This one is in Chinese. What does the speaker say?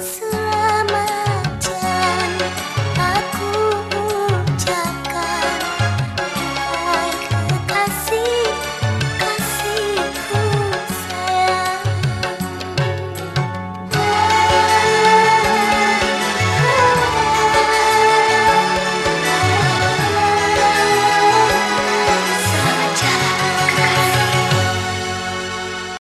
思